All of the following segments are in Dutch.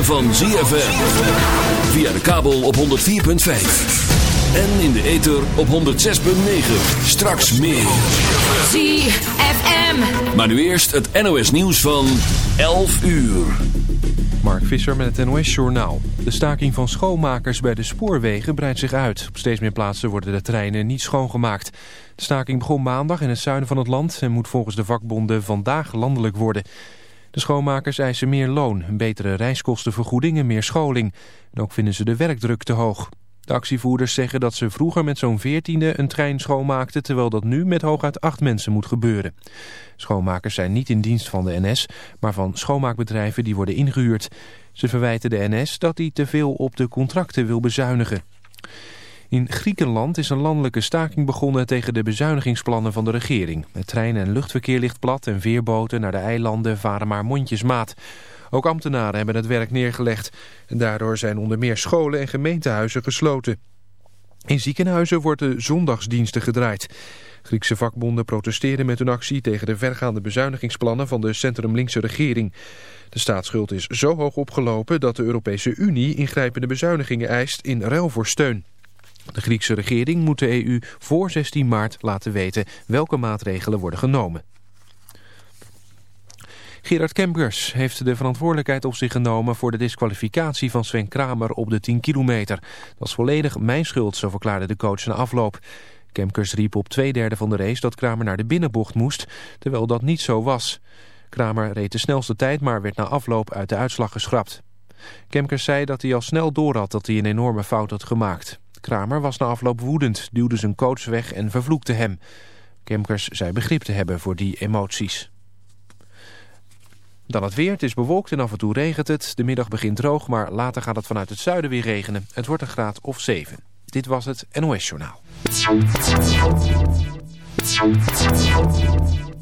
Ritme van ZFM. Via de kabel op 104.5. En in de ether op 106.9. Straks meer. ZFM. Maar nu eerst het NOS nieuws van 11 uur. Mark Visser met het NOS Journaal. De staking van schoonmakers bij de spoorwegen breidt zich uit. Op steeds meer plaatsen worden de treinen niet schoongemaakt. De staking begon maandag in het zuiden van het land... en moet volgens de vakbonden vandaag landelijk worden. De schoonmakers eisen meer loon, betere reiskostenvergoeding en meer scholing. En ook vinden ze de werkdruk te hoog. De actievoerders zeggen dat ze vroeger met zo'n veertiende een trein schoonmaakten... terwijl dat nu met hooguit acht mensen moet gebeuren. Schoonmakers zijn niet in dienst van de NS, maar van schoonmaakbedrijven die worden ingehuurd. Ze verwijten de NS dat hij te veel op de contracten wil bezuinigen. In Griekenland is een landelijke staking begonnen tegen de bezuinigingsplannen van de regering. Het trein- en luchtverkeer ligt plat en veerboten naar de eilanden varen maar mondjesmaat. Ook ambtenaren hebben het werk neergelegd. Daardoor zijn onder meer scholen en gemeentehuizen gesloten. In ziekenhuizen worden zondagsdiensten gedraaid. Griekse vakbonden protesteren met hun actie tegen de vergaande bezuinigingsplannen van de centrum-linkse regering. De staatsschuld is zo hoog opgelopen dat de Europese Unie ingrijpende bezuinigingen eist in ruil voor steun. De Griekse regering moet de EU voor 16 maart laten weten welke maatregelen worden genomen. Gerard Kempkers heeft de verantwoordelijkheid op zich genomen voor de disqualificatie van Sven Kramer op de 10 kilometer. Dat is volledig mijn schuld, zo verklaarde de coach na afloop. Kemkers riep op twee derde van de race dat Kramer naar de binnenbocht moest, terwijl dat niet zo was. Kramer reed de snelste tijd, maar werd na afloop uit de uitslag geschrapt. Kemkers zei dat hij al snel doorhad dat hij een enorme fout had gemaakt. Kramer was na afloop woedend, duwde zijn coach weg en vervloekte hem. Kemkers zei begrip te hebben voor die emoties. Dan het weer. Het is bewolkt en af en toe regent het. De middag begint droog, maar later gaat het vanuit het zuiden weer regenen. Het wordt een graad of 7. Dit was het NOS Journaal.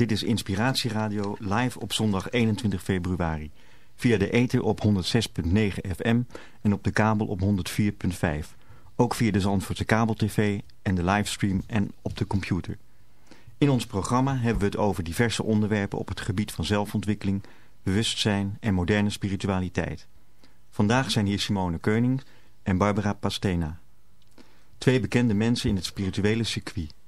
Dit is Inspiratieradio live op zondag 21 februari. Via de ether op 106.9 FM en op de kabel op 104.5. Ook via de Zandvoortse kabel-tv en de livestream en op de computer. In ons programma hebben we het over diverse onderwerpen op het gebied van zelfontwikkeling, bewustzijn en moderne spiritualiteit. Vandaag zijn hier Simone Keuning en Barbara Pastena. Twee bekende mensen in het spirituele circuit.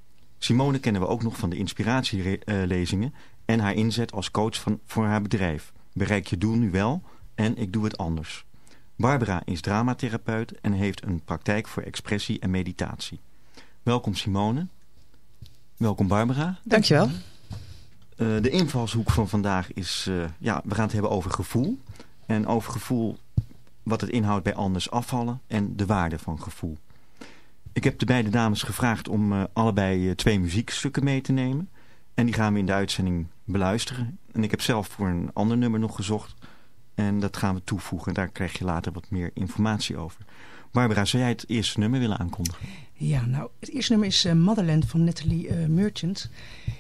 Simone kennen we ook nog van de inspiratielezingen en haar inzet als coach van, voor haar bedrijf. Bereik je doel nu wel en ik doe het anders. Barbara is dramatherapeut en heeft een praktijk voor expressie en meditatie. Welkom Simone. Welkom Barbara. Dankjewel. Eh, de invalshoek van vandaag is, eh, ja, we gaan het hebben over gevoel. En over gevoel, wat het inhoudt bij anders afvallen en de waarde van gevoel. Ik heb de beide dames gevraagd om eh, allebei eh, twee muziekstukken mee te nemen. En die gaan we in de uitzending beluisteren. En ik heb zelf voor een ander nummer nog gezocht. En dat gaan we toevoegen. Daar krijg je later wat meer informatie over. Barbara, zou jij het eerste nummer willen aankondigen? Ja, nou, het eerste nummer is eh, Motherland van Natalie Merchant.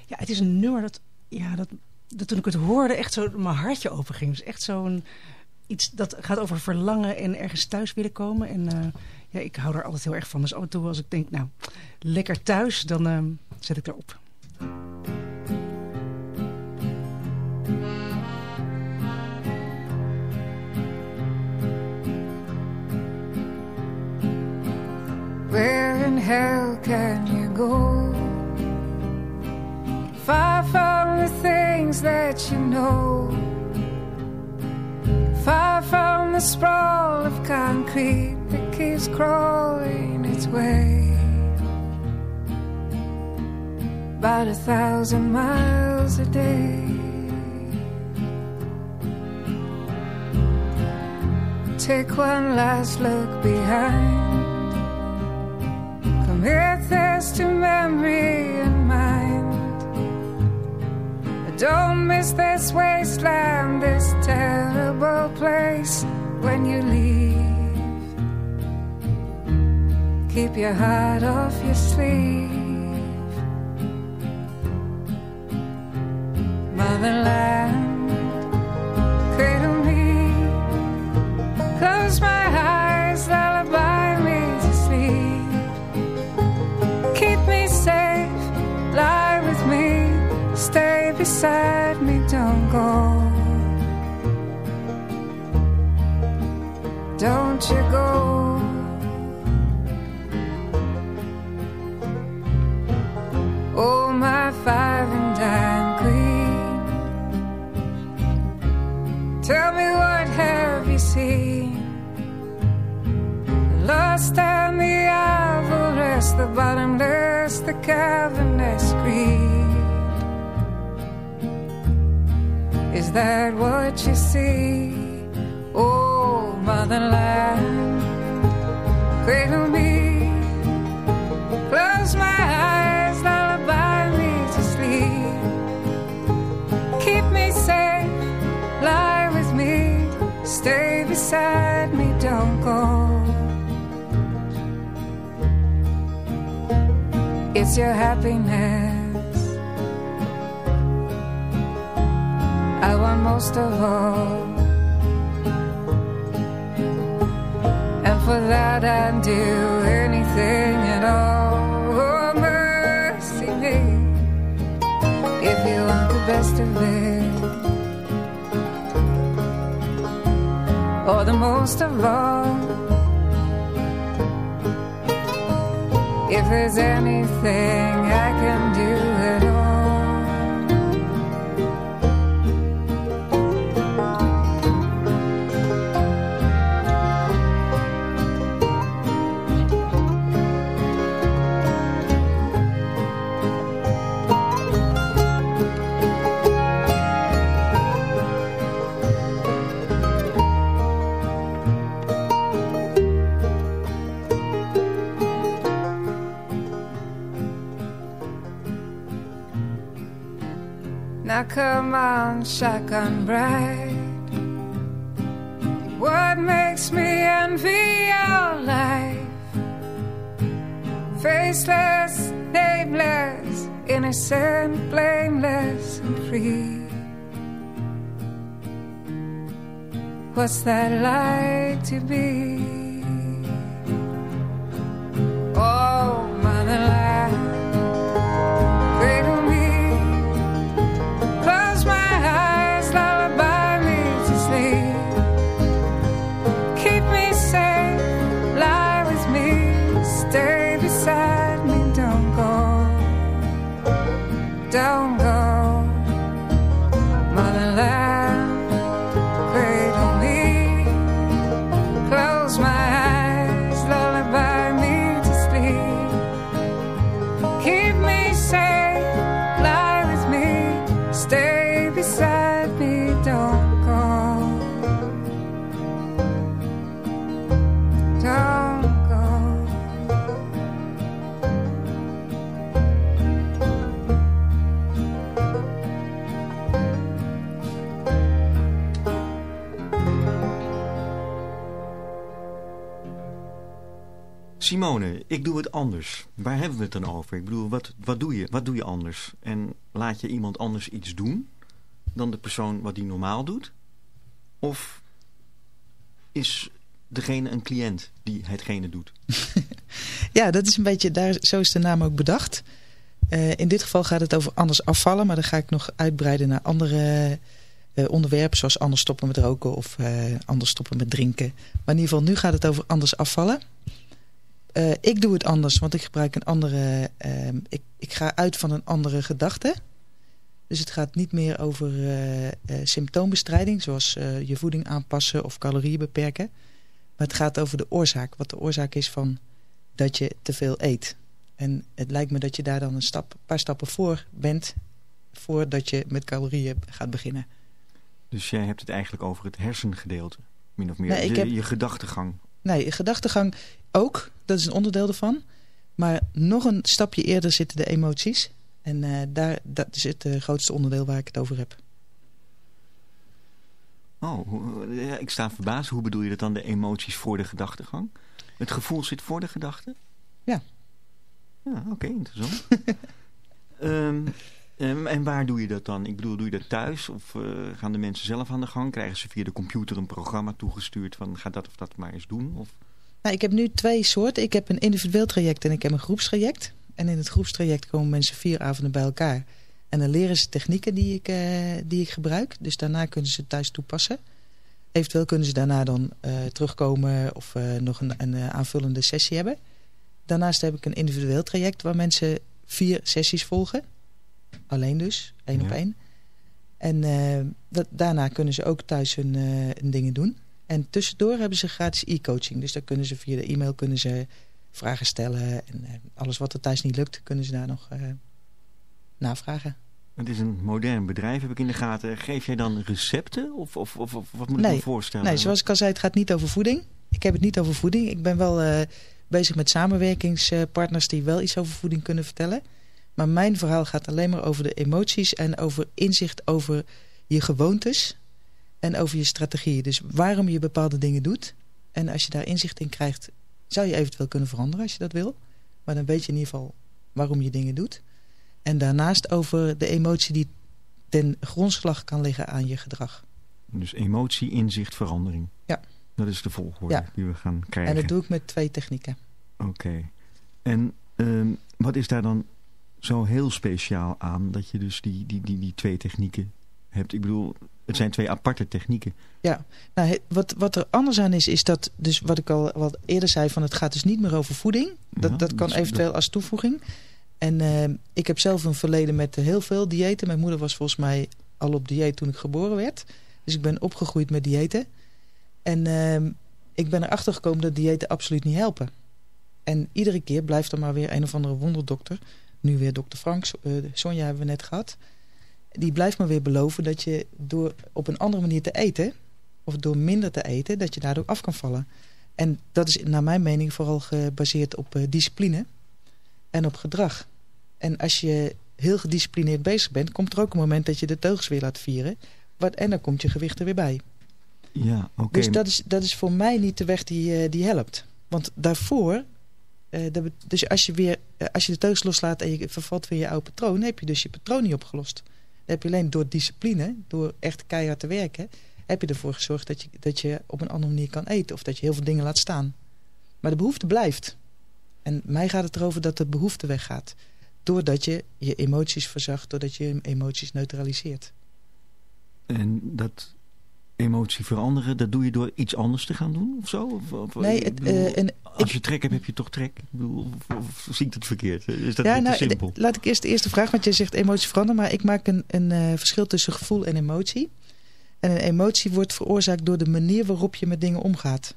Ja, het is een nummer dat, ja, dat dat toen ik het hoorde echt zo mijn hartje open ging. Dus echt zo'n iets dat gaat over verlangen en ergens thuis willen komen. En ja, ik hou er altijd heel erg van. Dus af en toe als ik denk, nou, lekker thuis, dan uh, zet ik erop. Where in hell can you go? Far from the things that you know. Far from the sprawl of concrete that keeps crawling its way. About a thousand miles a day. Take one last look behind Commit this to Don't miss this wasteland, this terrible place when you leave. Keep your heart off your sleeve. Motherland, You go. Oh, my five and dime queen. Tell me what have you seen? Lost and the avarice, the bottomless, the cavernous greed. Is that what you see? Oh, motherland, cradle me, close my eyes, lullaby me to sleep. Keep me safe, lie with me, stay beside me, don't go. It's your happiness. I want most of all. For that I'd do anything at all. Oh, mercy me. If you want the best of it. Or the most of all. If there's anything I can do Now come on, shotgun bride. What makes me envy your life? Faceless, nameless, innocent, blameless, and free. What's that like to be? Simone, ik doe het anders. Waar hebben we het dan over? Ik bedoel, wat, wat, doe je, wat doe je anders? En laat je iemand anders iets doen? dan de persoon wat die normaal doet? Of is degene een cliënt die hetgene doet? Ja, dat is een beetje, daar, zo is de naam ook bedacht. Eh, in dit geval gaat het over anders afvallen, maar dan ga ik nog uitbreiden naar andere eh, onderwerpen, zoals anders stoppen met roken of eh, anders stoppen met drinken. Maar in ieder geval, nu gaat het over anders afvallen. Eh, ik doe het anders, want ik gebruik een andere, ehm, ik, ik ga uit van een andere gedachte. Dus het gaat niet meer over eh, eh, symptoombestrijding, zoals je voeding aanpassen of calorieën beperken. Maar het gaat over de oorzaak, wat de oorzaak is van dat je te veel eet. En het lijkt me dat je daar dan een stap, paar stappen voor bent... voordat je met calorieën gaat beginnen. Dus jij hebt het eigenlijk over het hersengedeelte, min of meer. Nee, ik je, heb- je gedachtegang. Nee, gedachtegang ook. Dat is een onderdeel ervan. Maar nog een stapje eerder zitten de emoties. En eh, daar dat is het eh, grootste onderdeel waar ik het over heb. Oh, ja, ik sta verbaasd. Hoe bedoel je dat dan, de emoties voor de gedachtegang? Het gevoel zit voor de gedachte? Ja. Ja, oké, interessant. Ehm, ehm, en waar doe je dat dan? Ik bedoel, doe je dat thuis? Of eh, gaan de mensen zelf aan de gang? Krijgen ze via de computer een programma toegestuurd van ga dat of dat maar eens doen? Of... Nou, ik heb nu twee soorten. Ik heb een individueel traject en ik heb een groepstraject. En in het groepstraject komen mensen vier avonden bij elkaar. En dan leren ze technieken die ik, eh, die ik gebruik. Dus daarna kunnen ze thuis toepassen. Eventueel kunnen ze daarna dan eh, terugkomen of nog een, een aanvullende sessie hebben. Daarnaast heb ik een individueel traject waar mensen vier sessies volgen. Alleen dus, één op één. En eh, dat, daarna kunnen ze ook thuis hun, eh, hun dingen doen. En tussendoor hebben ze gratis e-coaching. Dus daar kunnen ze via de e-mail kunnen ze vragen stellen. En eh, alles wat er thuis niet lukt, kunnen ze daar nog navragen. Het is een modern bedrijf, heb ik in de gaten. Geef jij dan recepten? Of, of, of, of wat moet ik Nee. me voorstellen? Nee, zoals ik al zei, het gaat niet over voeding. Ik heb het niet over voeding. Ik ben wel bezig met samenwerkingspartners die wel iets over voeding kunnen vertellen. Maar mijn verhaal gaat alleen maar over de emoties en over inzicht over je gewoontes en over je strategieën. Dus waarom je bepaalde dingen doet. En als je daar inzicht in krijgt, zou je eventueel kunnen veranderen als je dat wil. Maar dan weet je in ieder geval waarom je dingen doet. En daarnaast over de emotie die ten grondslag kan liggen aan je gedrag. Dus emotie, inzicht, verandering. Ja. Dat is de volgorde Ja. die we gaan krijgen. En dat doe ik met twee technieken. Oké. En ehm, wat is daar dan zo heel speciaal aan dat je dus die, die, die, die twee technieken hebt? Ik bedoel, het zijn twee aparte technieken. Ja, nou, wat, wat er anders aan is, is dat, dus wat ik al wat eerder zei, van het gaat dus niet meer over voeding. Dat, Ja, dat kan dus eventueel als toevoeging. En eh, ik heb zelf een verleden met heel veel diëten. Mijn moeder was volgens mij al op dieet toen ik geboren werd. Dus ik ben opgegroeid met diëten. En eh, ik ben erachter gekomen dat diëten absoluut niet helpen. En iedere keer blijft er maar weer een of andere wonderdokter. Nu weer dokter Frank, eh, Sonja hebben we net gehad. Die blijft maar weer beloven dat je door op een andere manier te eten... of door minder te eten, dat je daardoor af kan vallen. En dat is naar mijn mening vooral gebaseerd op eh, discipline en op gedrag. En als je heel gedisciplineerd bezig bent... komt er ook een moment dat je de teugels weer laat vieren. Wat, en dan komt je gewicht er weer bij. Ja, oké. Dus dat is, dat is voor mij niet de weg die, eh, die helpt. Want daarvoor... eh, dus als je, weer, eh, als je de teugels loslaat en je vervalt weer je oude patroon... heb je dus je patroon niet opgelost. Dan heb je alleen door discipline, door echt keihard te werken... heb je ervoor gezorgd dat je, dat je op een andere manier kan eten. Of dat je heel veel dingen laat staan. Maar de behoefte blijft. En mij gaat het erover dat de behoefte weggaat. Doordat je je emoties verzacht, doordat je je emoties neutraliseert. En dat emotie veranderen, dat doe je door iets anders te gaan doen of zo? Of, of- Nee, het, bedoel, eh, en als ik- je trek hebt, heb je toch trek? Ik bedoel, of, of zie ik dat verkeerd? Is dat ja, nou, te simpel? laat ik eerst de eerste vraag, want jij zegt emotie veranderen. Maar ik maak een, een eh, verschil tussen gevoel en emotie. En een emotie wordt veroorzaakt door de manier waarop je met dingen omgaat.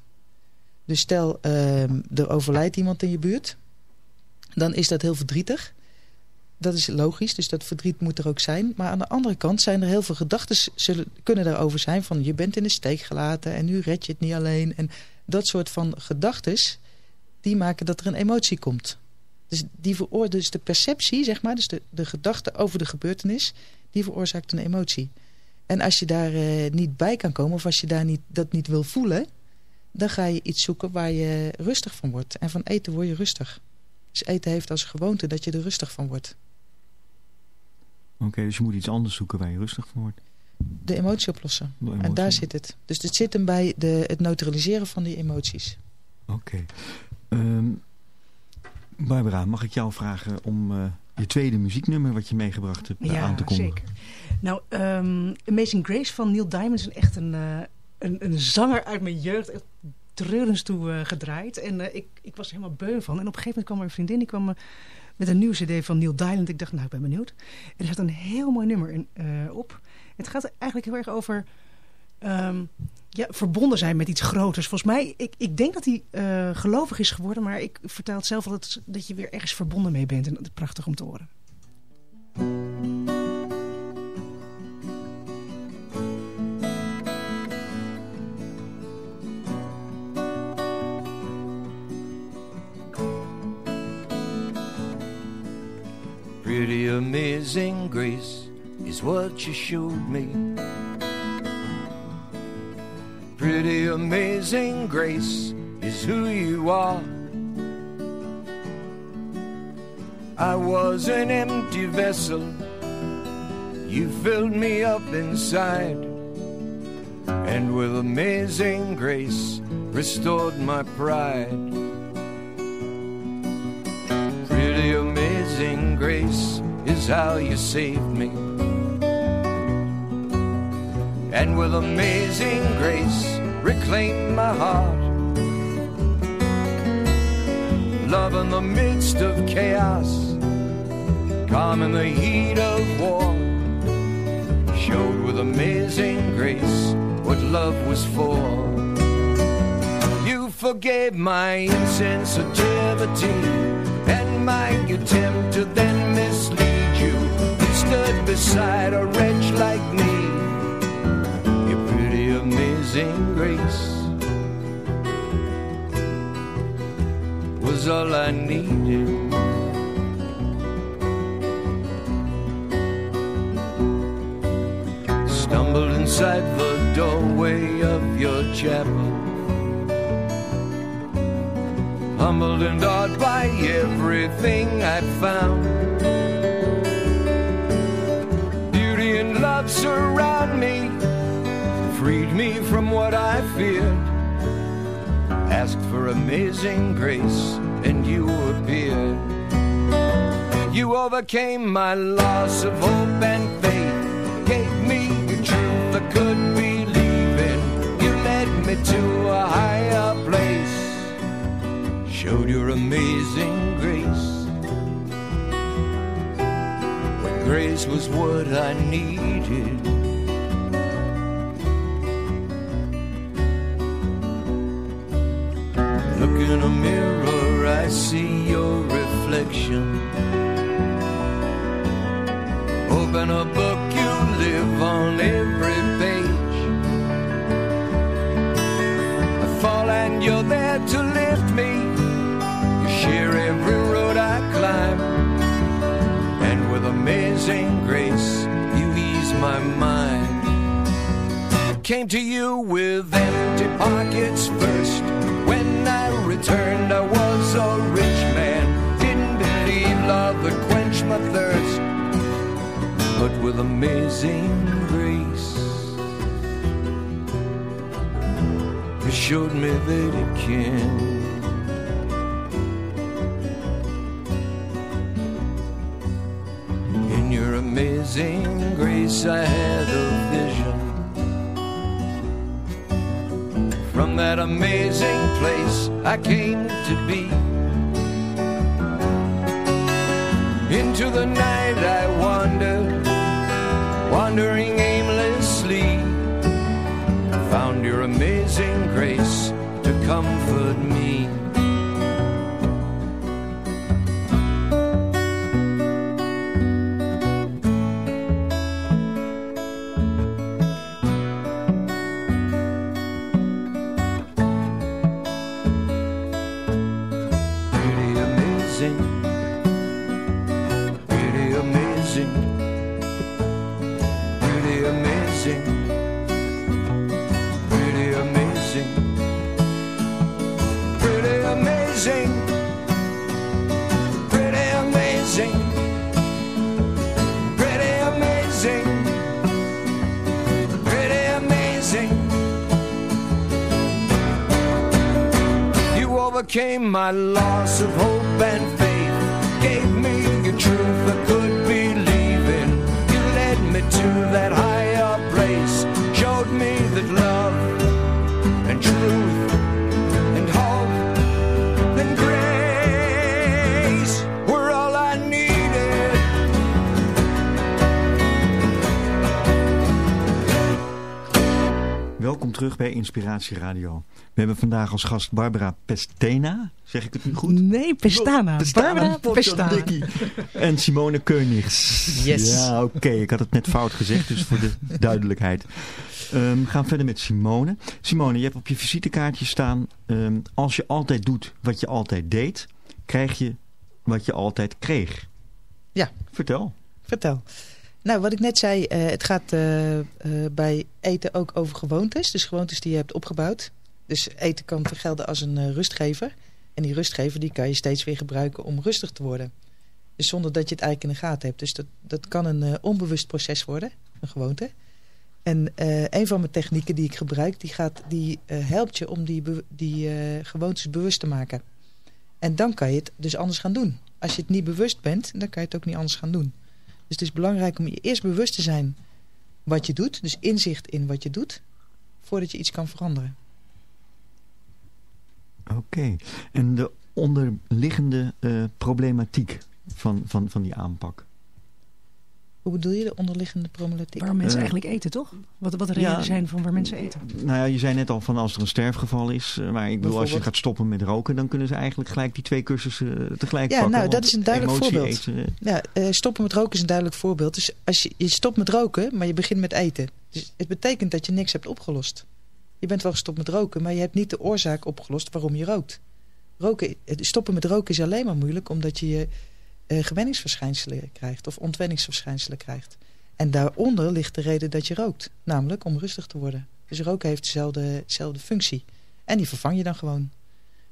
Dus stel, ehm, er overlijdt iemand in je buurt. Dan is dat heel verdrietig. Dat is logisch, dus dat verdriet moet er ook zijn. Maar aan de andere kant zijn er heel veel gedachten kunnen daarover zijn. Van je bent in de steek gelaten en nu red je het niet alleen. En dat soort van gedachten, die maken dat er een emotie komt. Dus, die veroor, dus de perceptie, zeg maar, dus de, de gedachte over de gebeurtenis, die veroorzaakt een emotie. En als je daar eh, niet bij kan komen, of als je daar niet, dat niet wil voelen, dan ga je iets zoeken waar je rustig van wordt. En van eten word je rustig. Dus eten heeft als gewoonte dat je er rustig van wordt. Oké, dus je moet iets anders zoeken waar je rustig van wordt. De emotie oplossen. De En daar zit het. Dus het zit hem bij de, het neutraliseren van die emoties. Oké. Ehm, Barbara, mag ik jou vragen om eh, je tweede muzieknummer wat je meegebracht hebt Ja, aan te kondigen? zeker. Nou, ehm, Amazing Grace van Neil Diamond is echt een, eh, een, een zanger uit mijn jeugd. Echt treurens toe eh, gedraaid. En eh, ik, ik was er helemaal beu van. En op een gegeven moment kwam er een vriendin. Die kwam eh, met een nieuwe cd van Neil Diamond. Ik dacht, nou, ik ben benieuwd. En er zat een heel mooi nummer in, eh, op. Het gaat eigenlijk heel erg over... ehm, ja, verbonden zijn met iets groters. Volgens mij, ik, ik denk dat hij eh, gelovig is geworden. Maar ik vertel het zelf altijd dat je weer ergens verbonden mee bent. En dat is prachtig om te horen. Amazing grace is what you showed me. Pretty amazing grace is who you are. I was an empty vessel, you filled me up inside, and with amazing grace restored my pride. Pretty amazing grace how you saved me. And with amazing grace, reclaim my heart. Love in the midst of chaos, calm in the heat of war. Showed with amazing grace what love was for. You forgave my insensitivity and my attempt to then mislead stood beside a wretch like me. Your pretty amazing grace was all I needed. Stumbled inside the doorway of your chapel humbled and awed by everything I found. Me from what I feared. Asked for amazing grace, and you appeared. You overcame my loss of hope and faith, gave me the truth I could believe in. You led me to a higher place showed your amazing grace. When grace was what I needed. In a mirror, I see your reflection. Open a book, you live on every page. I fall and you're there to lift me. You share every road I climb. And with amazing grace, you ease my mind. Came to you with empty pockets first. Returned, I was a rich man. Didn't believe love would quench my thirst. But with amazing grace, you showed me that it can. In your amazing grace, I had a. That amazing place, I came to be. Into the night, I wandered, wandering aimlessly. Found your amazing grace to comfort me. Came my loss of hope and faith. Gave me your truth I could believe in. You led me to that terug bij Inspiratie Radio. We hebben vandaag als gast Barbara Pestena. Zeg ik het nu goed? Nee, Pestana. Barbara Pestana. En Simone Keunigs. Yes. Ja, oké. Ik had het net fout gezegd, dus voor de duidelijkheid. Ehm, we gaan verder met Simone. Simone, je hebt op je visitekaartje staan... ehm, als je altijd doet wat je altijd deed... krijg je wat je altijd kreeg. Ja. Vertel. Vertel. Nou, wat ik net zei, eh, het gaat eh, eh, bij eten ook over gewoontes. Dus gewoontes die je hebt opgebouwd. Dus eten kan gelden als een rustgever. En die rustgever die kan je steeds weer gebruiken om rustig te worden. Dus zonder dat je het eigenlijk in de gaten hebt. Dus dat, dat kan een onbewust proces worden, een gewoonte. En een van mijn technieken die ik gebruik, die, gaat, die helpt je om die, die gewoontes bewust te maken. En dan kan je het dus anders gaan doen. Als je het niet bewust bent, dan kan je het ook niet anders gaan doen. Dus het is belangrijk om je eerst bewust te zijn wat je doet. Dus inzicht in wat je doet, voordat je iets kan veranderen. Oké. En de onderliggende eh, problematiek van, van, van die aanpak? Hoe bedoel je de onderliggende problematiek? Waar mensen Eh, eigenlijk eten, toch? Wat, wat de redenen ja. zijn van waar mensen eten. Nou ja, je zei net al van als er een sterfgeval is. eh, Maar ik bedoel, als je gaat stoppen met roken... dan kunnen ze eigenlijk gelijk die twee cursussen eh, tegelijk Ja, pakken. nou, dat is een duidelijk emotie voorbeeld. eten, Ja, eh, stoppen met roken is een duidelijk voorbeeld. Dus als je, je stopt met roken, maar je begint met eten. Dus het betekent dat je niks hebt opgelost. Je bent wel gestopt met roken, maar je hebt niet de oorzaak opgelost waarom je rookt. Roken, stoppen met roken is alleen maar moeilijk omdat je je eh, gewenningsverschijnselen krijgt of ontwenningsverschijnselen krijgt. En daaronder ligt de reden dat je rookt, namelijk om rustig te worden. Dus roken heeft dezelfde, dezelfde functie. En die vervang je dan gewoon.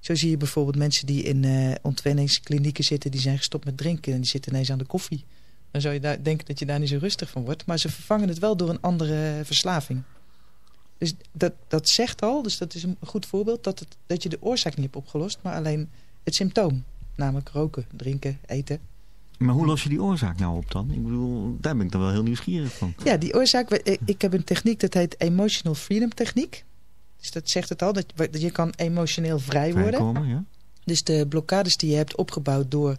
Zo zie je bijvoorbeeld mensen die in eh ontwenningsklinieken zitten... die zijn gestopt met drinken en die zitten ineens aan de koffie. Dan zou je daar denken dat je daar niet zo rustig van wordt. Maar ze vervangen het wel door een andere verslaving. Dus dat, dat zegt al, dus dat is een goed voorbeeld... Dat, het, dat je de oorzaak niet hebt opgelost, maar alleen het symptoom. Namelijk roken, drinken, eten. Maar hoe los je die oorzaak nou op dan? Ik bedoel, daar ben ik dan wel heel nieuwsgierig van. Ja, die oorzaak... ik- heb een techniek dat heet Emotional Freedom Techniek. Dus dat zegt het al, dat je kan emotioneel vrij worden. Vrijkomen, ja? Dus de blokkades die je hebt opgebouwd door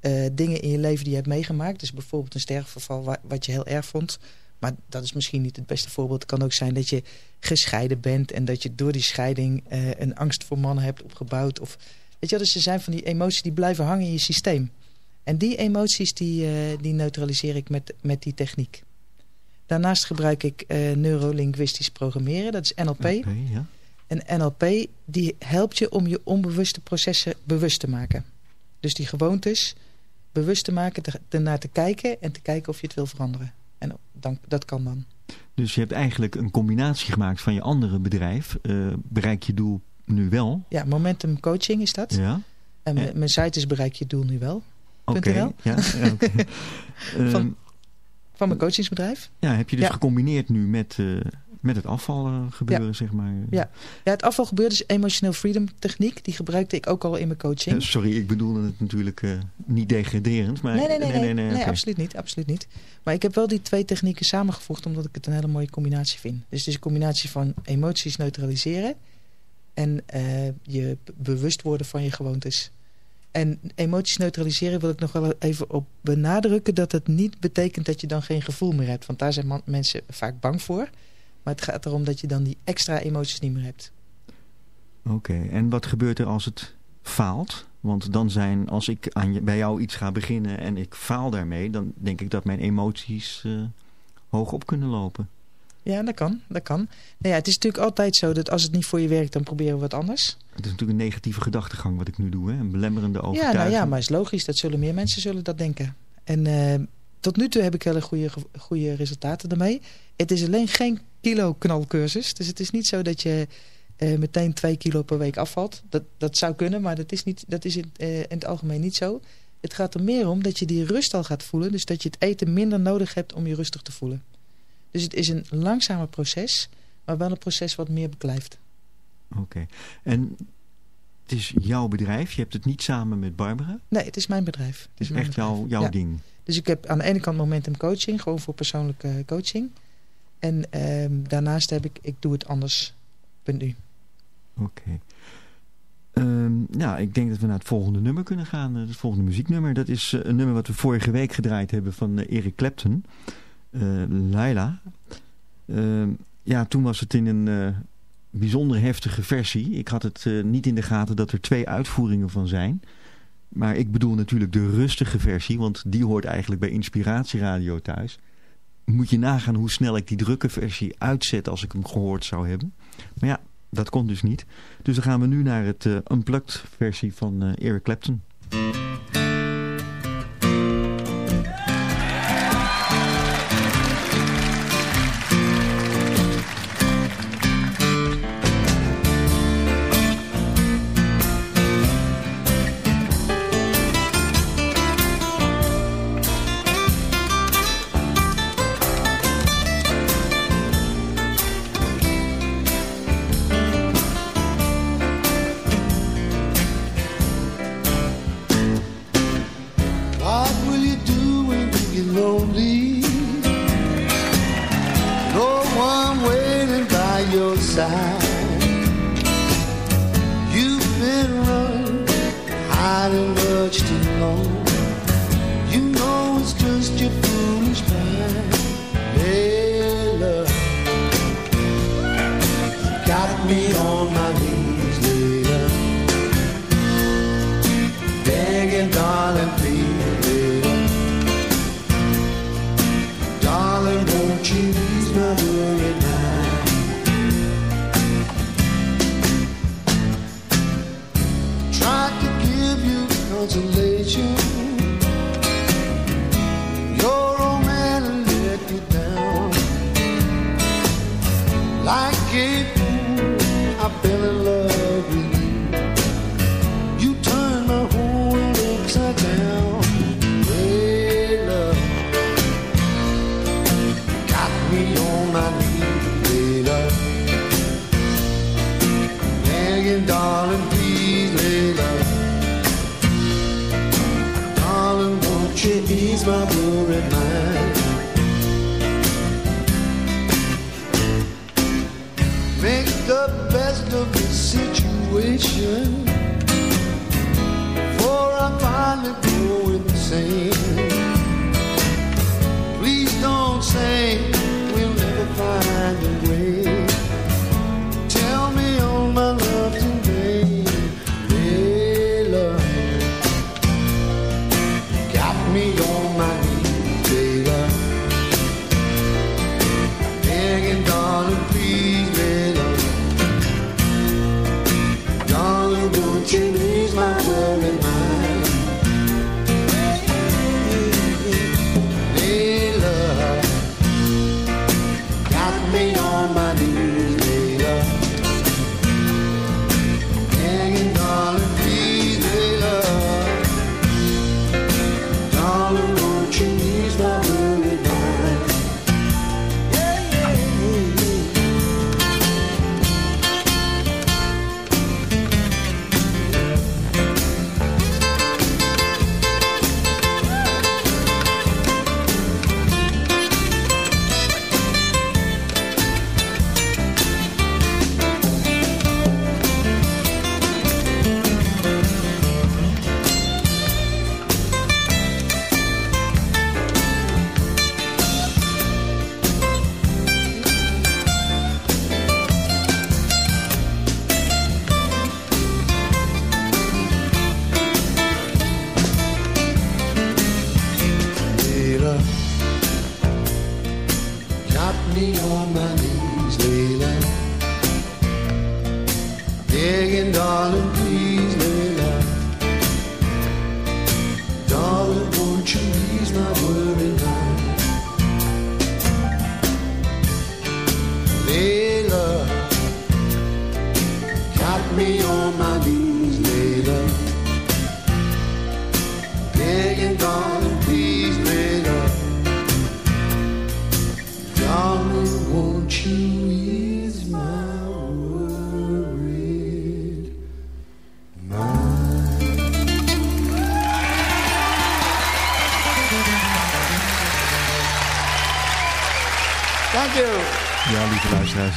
eh, dingen in je leven die je hebt meegemaakt. Dus bijvoorbeeld een sterfgeval wa- wat je heel erg vond. Maar dat is misschien niet het beste voorbeeld. Het kan ook zijn dat je gescheiden bent en dat je door die scheiding eh, een angst voor mannen hebt opgebouwd. Of, weet je dus er zijn van die emoties die blijven hangen in je systeem. En die emoties die, eh, die neutraliseer ik met, met die techniek. Daarnaast gebruik ik eh neurolinguistisch programmeren, dat is NLP. Ja. En NLP die helpt je om je onbewuste processen bewust te maken. Dus die gewoontes bewust te maken, te- ernaar te kijken en te kijken of je het wil veranderen. En dan, dat kan dan. Dus je hebt eigenlijk een combinatie gemaakt van je andere bedrijf. Eh, bereik je doel nu wel. Ja, Momentum Coaching is dat. Ja, En Ja. mijn- site is bereik je doel nu wel. oké. NL? Ja. Ehm, Van- Van mijn coachingsbedrijf. ja, heb je dus Ja. gecombineerd nu met, eh, met het afvallen gebeuren, zeg maar. Ja. Ja, het afvalgebeuren is emotional freedom techniek. Die gebruikte ik ook al in mijn coaching. Eh, sorry, ik bedoelde het natuurlijk eh, niet degraderend. Maar, nee, nee, nee, nee, nee, oké. absoluut niet, absoluut niet. Maar ik heb wel die twee technieken samengevoegd omdat ik het een hele mooie combinatie vind. Dus het is een combinatie van emoties neutraliseren en eh, je bewust worden van je gewoontes. En emoties neutraliseren wil ik nog wel even op benadrukken dat het niet betekent dat je dan geen gevoel meer hebt. Want daar zijn mensen vaak bang voor. Maar het gaat erom dat je dan die extra emoties niet meer hebt. Oké, en wat gebeurt er als het faalt? Want dan zijn, als ik aan bij jou iets ga beginnen en ik faal daarmee... dan denk ik dat mijn emoties eh, hoog op kunnen lopen. Ja, dat kan, dat kan. Nou ja, het is natuurlijk altijd zo dat als het niet voor je werkt, dan proberen we wat anders. Het is natuurlijk een negatieve gedachtegang wat ik nu doe. Hè? Een belemmerende Ja, overtuiging. nou ja, maar is logisch. Dat zullen meer mensen zullen dat denken. En eh, tot nu toe heb ik hele goede, goede resultaten daarmee. Het is alleen geen kilo knalcursus. Dus het is niet zo dat je eh, meteen twee kilo per week afvalt. Dat, dat zou kunnen, maar dat is, niet, dat is in, eh, in het algemeen niet zo. Het gaat er meer om dat je die rust al gaat voelen. Dus dat je het eten minder nodig hebt om je rustig te voelen. Dus het is een langzamer proces, maar wel een proces wat meer beklijft. Oké. En het is jouw bedrijf. Je hebt het niet samen met Barbara. Nee, het is mijn bedrijf. Het is echt bedrijf. jouw, jouw Ja. ding. Dus ik heb aan de ene kant momentum coaching, gewoon voor persoonlijke coaching. En ehm, daarnaast heb ik, ik doe het anders. Punt nu. Oké. Ehm, ja, ik denk dat we naar het volgende nummer kunnen gaan. eh, Het volgende muzieknummer. Dat is eh, een nummer wat we vorige week gedraaid hebben van eh, Eric Clapton. Eh Laila. Ehm, ja, toen was het in een eh, bijzonder heftige versie. Ik had het eh, niet in de gaten dat er twee uitvoeringen van zijn. Maar ik bedoel natuurlijk de rustige versie. Want die hoort eigenlijk bij Inspiratieradio thuis. Moet je nagaan hoe snel ik die drukke versie uitzet als ik hem gehoord zou hebben. Maar ja, dat kon dus niet. Dus dan gaan we nu naar het eh, unplugged versie van eh, Eric Clapton. By. You've been running, hiding much too long. You know it's just your foolish mind. Hey, love, got me on my knees,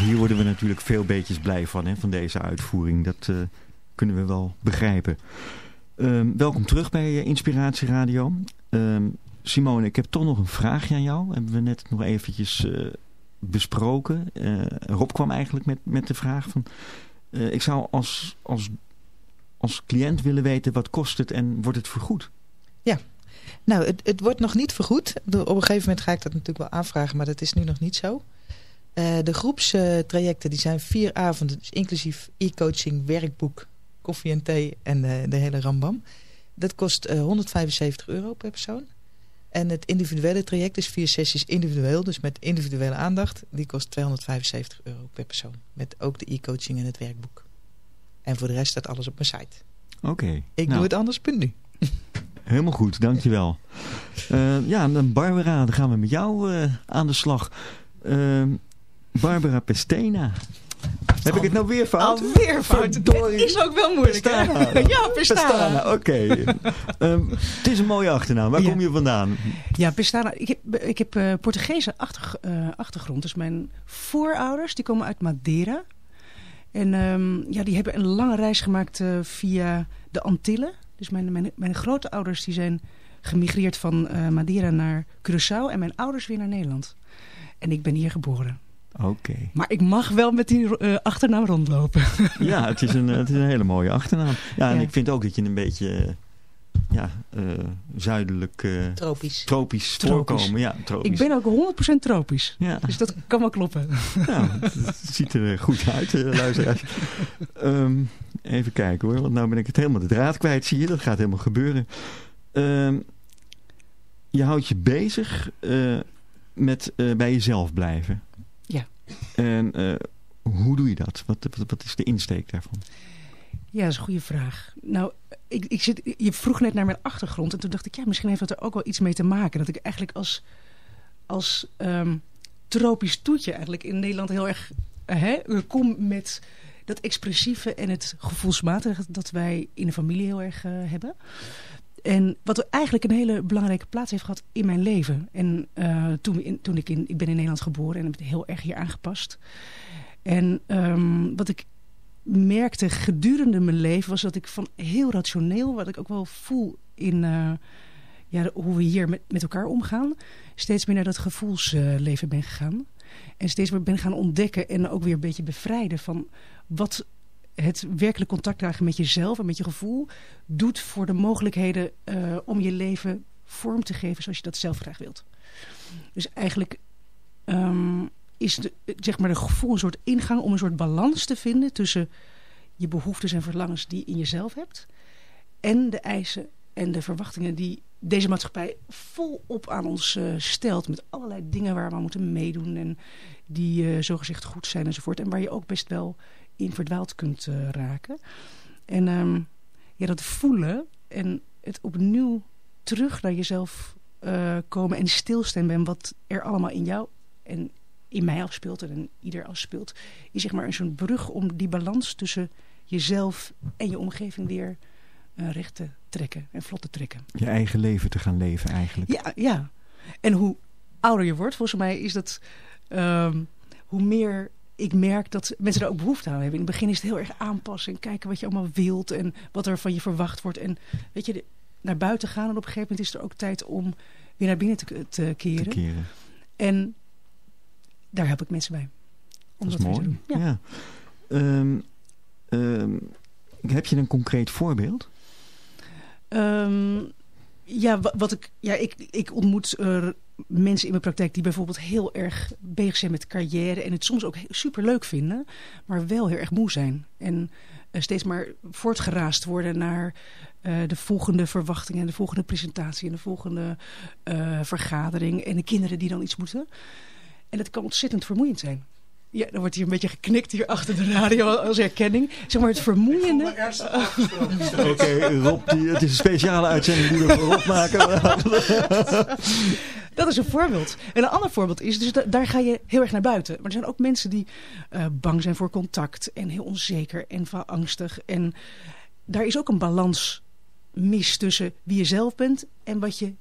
hier worden we natuurlijk veel beetjes blij van, hè, van deze uitvoering. Dat eh, kunnen we wel begrijpen. Ehm, welkom terug bij uh, Inspiratie Radio. Ehm, Simone, ik heb toch nog een vraagje aan jou. Hebben we net nog eventjes eh, besproken. Rob kwam eigenlijk met, met de vraag van... ik zou als, als, als cliënt willen weten wat kost het en wordt het vergoed? Ja, nou, het, het wordt nog niet vergoed. Op een gegeven moment ga ik dat natuurlijk wel aanvragen, maar dat is nu nog niet zo. Uh, de groepstrajecten die zijn vier avonden, dus inclusief e-coaching, werkboek, koffie en thee en uh, de hele rambam. Dat kost uh, 175 euro per persoon. En het individuele traject is vier sessies individueel, dus met individuele aandacht. Die kost 275 euro per persoon. Met ook de e-coaching en het werkboek. En voor de rest staat alles op mijn site. Oké. Ik nou. doe het anders, punt nu. Helemaal goed, dankjewel. Uh, ja, dan Barbara, dan gaan we met jou uh, aan de slag. Uh, Barbara Pestena. Heb ik het nou weer fout? Alweer fout. Het is ook wel moeilijk. Pestana. Ja, Pestana. Pestana oké. Okay. um, het is een mooie achternaam. Waar ja. kom je vandaan? Ja, Pestana. Ik heb, ik heb uh, Portugese achter, uh, achtergrond. Dus mijn voorouders die komen uit Madeira. En um, ja, die hebben een lange reis gemaakt uh, via de Antillen. Dus mijn, mijn, mijn grootouders die zijn gemigreerd van Madeira naar Curaçao en mijn ouders weer naar Nederland. En ik ben hier geboren. Oké. Okay. Maar ik mag wel met die uh, achternaam rondlopen. ja, het is, een, het is een hele mooie achternaam. Ja, en ja. ik vind ook dat je een beetje ja, uh, zuidelijk... tropisch. Tropisch voorkomen. Ja, tropisch. Ik ben ook 100% tropisch. Ja. Dus dat kan wel kloppen. Nou, het ziet er goed uit, luisteraars. um, Even kijken hoor, want nou ben ik het helemaal de draad kwijt, zie je. Dat gaat helemaal gebeuren. Uh, je houdt je bezig uh, met uh, bij jezelf blijven. En uh, hoe doe je dat? Wat, wat, is de insteek daarvan? Ja, dat is een goede vraag. Nou, ik, ik zit, je vroeg net naar mijn achtergrond. En toen dacht ik, ja, misschien heeft dat er ook wel iets mee te maken. Dat ik eigenlijk als, als um, tropisch toetje eigenlijk in Nederland heel erg hè, kom met dat expressieve en het gevoelsmatige dat wij in de familie heel erg hebben. En wat eigenlijk een hele belangrijke plaats heeft gehad in mijn leven. En uh, toen, toen ik in, ik ben in Nederland geboren en heb het heel erg hier aangepast. En um, wat ik merkte gedurende mijn leven was dat ik van heel rationeel, wat ik ook wel voel in uh, ja, hoe we hier met, met elkaar omgaan, steeds meer naar dat gevoelsleven ben gegaan. En steeds meer ben gaan ontdekken en ook weer een beetje bevrijden van wat het werkelijk contact dragen met jezelf en met je gevoel doet voor de mogelijkheden uh, om je leven vorm te geven zoals je dat zelf graag wilt. Dus eigenlijk um, is de, zeg maar de gevoel een soort ingang om een soort balans te vinden tussen je behoeftes en verlangens die je in jezelf hebt en de eisen en de verwachtingen die deze maatschappij volop aan ons uh, stelt met allerlei dingen waar we aan moeten meedoen en die uh, zogezegd goed zijn enzovoort en waar je ook best wel in verdwaald kunt uh, raken. En um, ja, dat voelen en het opnieuw terug naar jezelf uh, komen en stilstaan bij wat er allemaal in jou en in mij afspeelt en in ieder afspeelt, is zeg maar een soort brug om die balans tussen jezelf en je omgeving weer uh, recht te trekken en vlot te trekken. Je eigen leven te gaan leven eigenlijk. Ja, ja. En hoe ouder je wordt, volgens mij is dat um, hoe meer ik merk dat mensen er ook behoefte aan hebben. In het begin is het heel erg aanpassen en kijken wat je allemaal wilt en wat er van je verwacht wordt. En weet je, de, naar buiten gaan en op een gegeven moment is er ook tijd om weer naar binnen te, te, keren. Te keren. En daar help ik mensen bij. Om dat, dat mooi. Ja. ja. Um, um, heb je een concreet voorbeeld? Um, ja, wat ik, ja, ik, ik ontmoet uh, mensen in mijn praktijk die bijvoorbeeld heel erg bezig zijn met carrière en het soms ook super leuk vinden, maar wel heel erg moe zijn. En uh, steeds maar voortgeraast worden naar uh, de volgende verwachtingen en de volgende presentatie en de volgende vergadering en de kinderen die dan iets moeten. En dat kan ontzettend vermoeiend zijn. Ja, dan wordt hier een beetje geknikt hier achter de radio als herkenning. Zeg maar het vermoeiende. Oké, okay, Rob, die, het is een speciale uitzending die we voor Rob maken. dat is een voorbeeld. En een ander voorbeeld is, dus da daar ga je heel erg naar buiten. Maar er zijn ook mensen die uh, bang zijn voor contact en heel onzeker en angstig. En daar is ook een balans mis tussen wie je zelf bent en wat je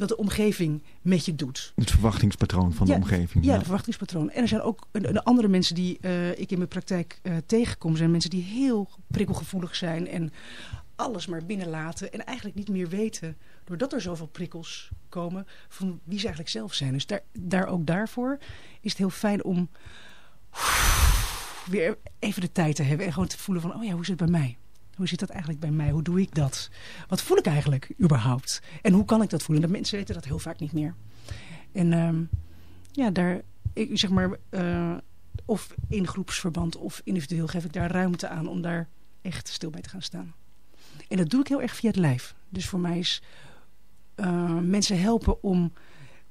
dat de omgeving met je doet. Het verwachtingspatroon van ja, de omgeving. Ja, het verwachtingspatroon. En er zijn ook de, de andere mensen die eh, ik in mijn praktijk eh, tegenkom. zijn mensen die heel prikkelgevoelig zijn en alles maar binnenlaten. En eigenlijk niet meer weten, doordat er zoveel prikkels komen, van wie ze eigenlijk zelf zijn. Dus daar, daar ook daarvoor is het heel fijn om weer even de tijd te hebben. En gewoon te voelen van, oh ja, hoe zit het bij mij? Hoe zit dat eigenlijk bij mij? Hoe doe ik dat? Wat voel ik eigenlijk überhaupt? En hoe kan ik dat voelen? De mensen weten dat heel vaak niet meer. En ehm, ja, daar, ik zeg maar, uh, of in groepsverband of individueel geef ik daar ruimte aan om daar echt stil bij te gaan staan. En dat doe ik heel erg via het lijf. Dus voor mij is uh, mensen helpen om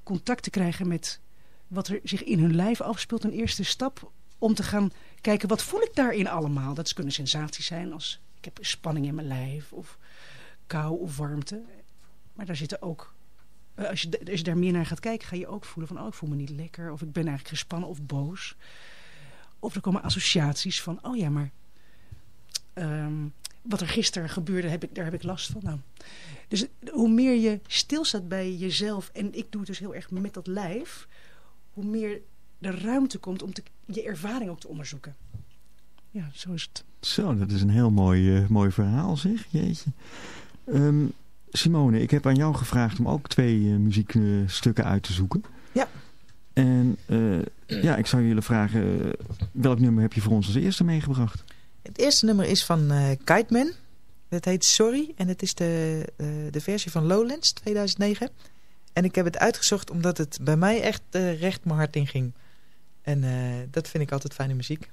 contact te krijgen met wat er zich in hun lijf afspeelt. Een eerste stap om te gaan kijken, wat voel ik daarin allemaal? Dat kunnen sensaties zijn als ik heb spanning in mijn lijf of kou of warmte. Maar daar zitten ook, eh, als je, als je daar meer naar gaat kijken, ga je ook voelen van, oh ik voel me niet lekker. Of ik ben eigenlijk gespannen of boos. Of er komen associaties van, oh ja, maar um, wat er gisteren gebeurde, heb ik, daar heb ik last van. Nou, dus hoe meer je stilstaat bij jezelf, en ik doe het dus heel erg met dat lijf, hoe meer de ruimte komt om te, je ervaring ook te onderzoeken. Ja, zo is het. Zo, dat is een heel mooi, uh, mooi verhaal zeg, jeetje. Um, Simone, ik heb aan jou gevraagd om ook twee uh, muziekstukken uit te zoeken. Ja. En uh, ja, ik zou jullie vragen, welk nummer heb je voor ons als eerste meegebracht? Het eerste nummer is van uh, Kiteman. Het heet Sorry en het is de, uh, de versie van Lowlands 2009. En ik heb het uitgezocht omdat het bij mij echt uh, recht mijn hart in ging. En dat vind ik altijd fijne muziek.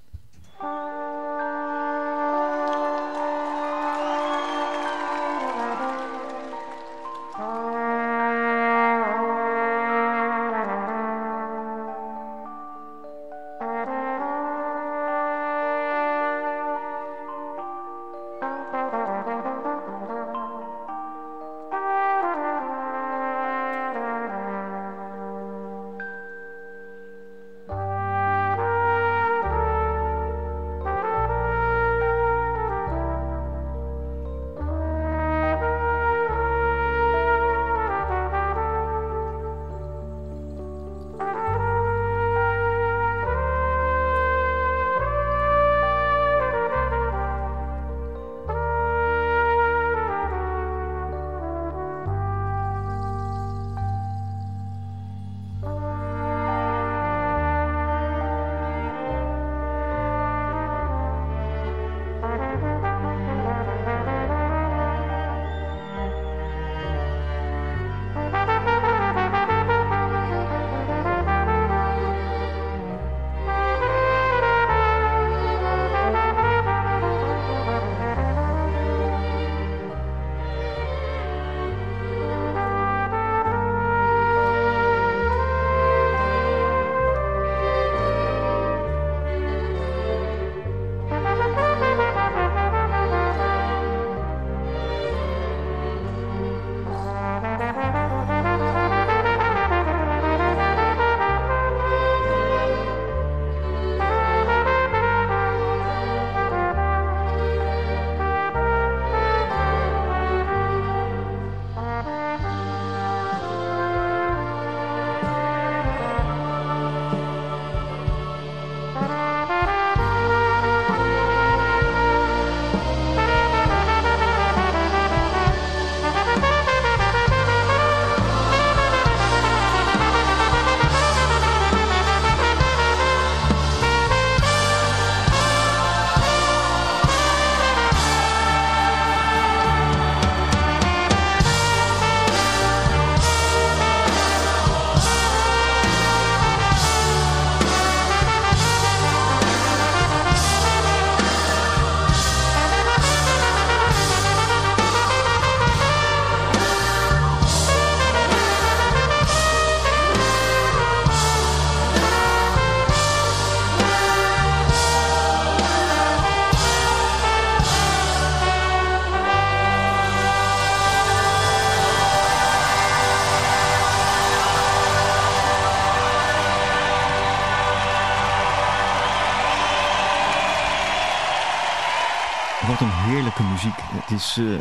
Het is uh,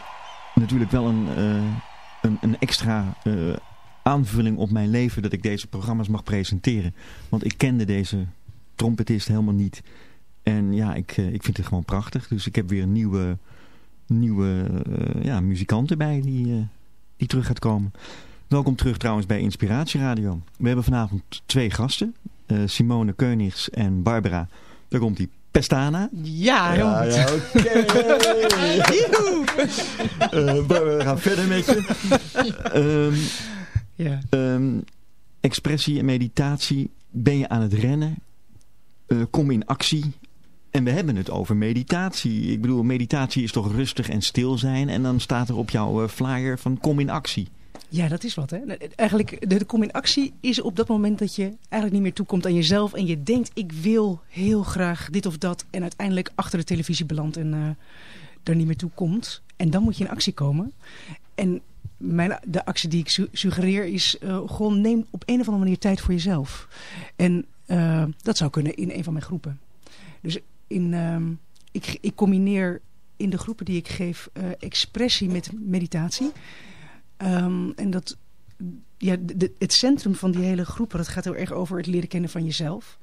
natuurlijk wel een, uh, een, een, extra uh, aanvulling op mijn leven dat ik deze programma's mag presenteren. Want ik kende deze trompetist helemaal niet. En ja, ik, eh, ik vind het gewoon prachtig. Dus ik heb weer een nieuwe, nieuwe ja, muzikant erbij die, die terug gaat komen. Welkom terug trouwens bij Inspiratie Radio. We hebben vanavond twee gasten. Simone Keunigs en Barbara. Daar komt die Pestana. Ja, ja, ja oké. we gaan verder met je. um, ja. Um, expressie en meditatie. Ben je aan het rennen? Uh, kom in actie. En we hebben het over meditatie. Ik bedoel, meditatie is toch rustig en stil zijn. En dan staat er op jouw uh, flyer van kom in actie. Ja, dat is wat. Hè? Eigenlijk, de, de kom in actie is op dat moment dat je eigenlijk niet meer toekomt aan jezelf. En je denkt, ik wil heel graag dit of dat. En uiteindelijk achter de televisie belandt en uh, er niet meer toe komt. En dan moet je in actie komen. En mijn, de actie die ik su suggereer is, uh, gewoon neem op een of andere manier tijd voor jezelf. En uh, dat zou kunnen in een van mijn groepen. Dus in, uh, ik, ik combineer in de groepen die ik geef expressie met meditatie. Um, en dat, ja, het centrum van die hele groepen, dat gaat heel erg over het leren kennen van jezelf.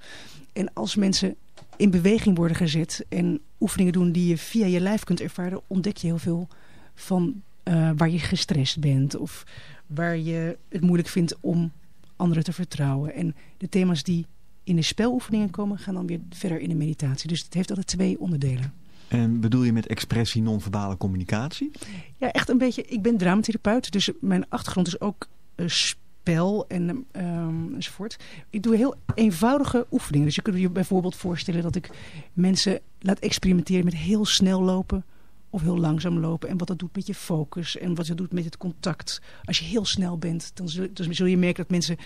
En als mensen in beweging worden gezet en oefeningen doen die je via je lijf kunt ervaren, ontdek je heel veel van uh, waar je gestrest bent of waar je het moeilijk vindt om anderen te vertrouwen. En de thema's die in de speloefeningen komen, gaan dan weer verder in de meditatie. Dus het heeft altijd twee onderdelen. En bedoel je met expressie non-verbale communicatie? Ja, echt een beetje. Ik ben dramatherapeut, dus mijn achtergrond is ook uh, spel en um, enzovoort. Ik doe heel eenvoudige oefeningen. Dus je kunt je bijvoorbeeld voorstellen dat ik mensen laat experimenteren met heel snel lopen of heel langzaam lopen. En wat dat doet met je focus en wat dat doet met het contact. Als je heel snel bent, dan zul, dan zul je merken dat mensen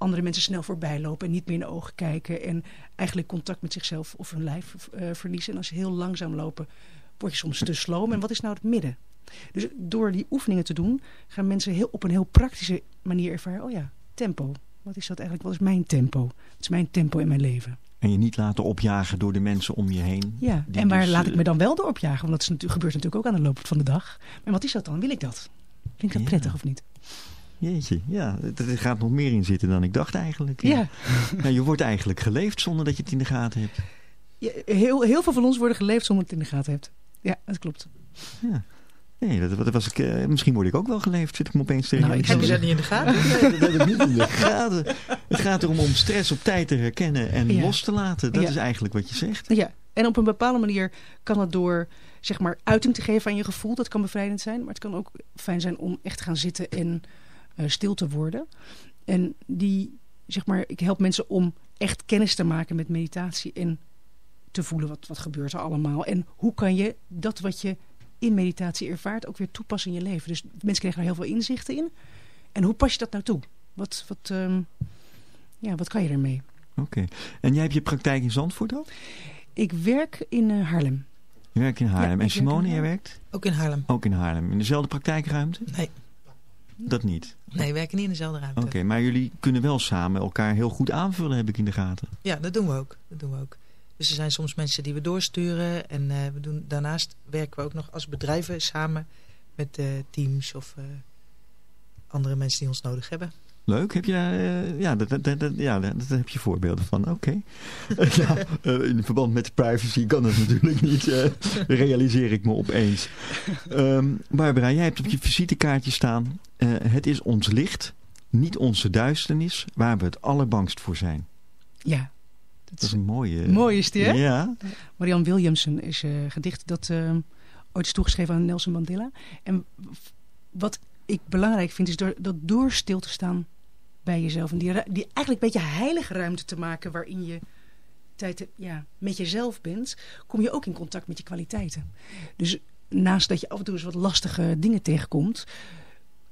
andere mensen snel voorbij lopen en niet meer in de ogen kijken. En eigenlijk contact met zichzelf of hun lijf uh, verliezen. En als ze heel langzaam lopen, word je soms te sloom. En wat is nou het midden? Dus door die oefeningen te doen, gaan mensen heel, op een heel praktische manier ervaren. Oh ja, tempo. Wat is dat eigenlijk? Wat is mijn tempo? Wat is mijn tempo in mijn leven? En je niet laten opjagen door de mensen om je heen. Ja, en waar dus, laat ik me dan wel door opjagen? Want dat is natuurlijk, gebeurt natuurlijk ook aan de loop van de dag. Maar wat is dat dan? Wil ik dat? Vind ik dat ja. prettig of niet? Jeetje, ja, er gaat nog meer in zitten dan ik dacht eigenlijk. Ja. ja. je wordt eigenlijk geleefd zonder dat je het in de gaten hebt. Ja, heel, heel veel van ons worden geleefd zonder dat je het in de gaten hebt. Ja, dat klopt. Ja. Nee, dat, dat was ik, uh, misschien word ik ook wel geleefd, zit ik me opeens tegen. Nou, ik heb je dat niet in de gaten? nee, dat heb ik niet in de gaten. Het gaat erom om stress op tijd te herkennen en ja. los te laten. Dat is eigenlijk wat je zegt. Ja, en op een bepaalde manier kan het door zeg maar uiting te geven aan je gevoel. Dat kan bevrijdend zijn, maar het kan ook fijn zijn om echt te gaan zitten en stil te worden. En die, zeg maar, ik help mensen om echt kennis te maken met meditatie en te voelen wat, wat gebeurt er allemaal. En hoe kan je dat wat je in meditatie ervaart ook weer toepassen in je leven. Dus mensen krijgen er heel veel inzichten in. En hoe pas je dat nou toe? Wat, wat, um, ja, wat kan je ermee? Oké. Okay. En jij hebt je praktijk in Zandvoort ook? Ik werk in uh, Haarlem. Je werkt in Haarlem. Ja, en Simone, jij werkt? Ook in Haarlem. Ook in Haarlem. In dezelfde praktijkruimte? Nee. Dat niet? Nee, we werken niet in dezelfde ruimte. Oké, okay, maar jullie kunnen wel samen elkaar heel goed aanvullen, heb ik in de gaten. Ja, dat doen we ook. Dat doen we ook. Dus er zijn soms mensen die we doorsturen. En uh, we doen, daarnaast werken we ook nog als bedrijven samen met uh, teams of uh, andere mensen die ons nodig hebben. Leuk, heb je daar, ja, dat, dat, dat, ja, daar heb je voorbeelden van. Oké. Okay. ja, in verband met privacy kan dat natuurlijk niet, realiseer ik me opeens. Um, Barbara, jij hebt op je visitekaartje staan, het is ons licht, niet onze duisternis, waar we het allerbangst voor zijn. Ja, dat is een mooie... Mooi is die, hè? Ja. Marianne Williamson is een uh, gedicht dat uh, ooit is toegeschreven aan Nelson Mandela. En wat ik belangrijk vind, is door, dat door stil te staan bij jezelf. En die, die eigenlijk een beetje heilige ruimte te maken waarin je tijd ja, met jezelf bent, kom je ook in contact met je kwaliteiten. Dus naast dat je af en toe eens wat lastige dingen tegenkomt,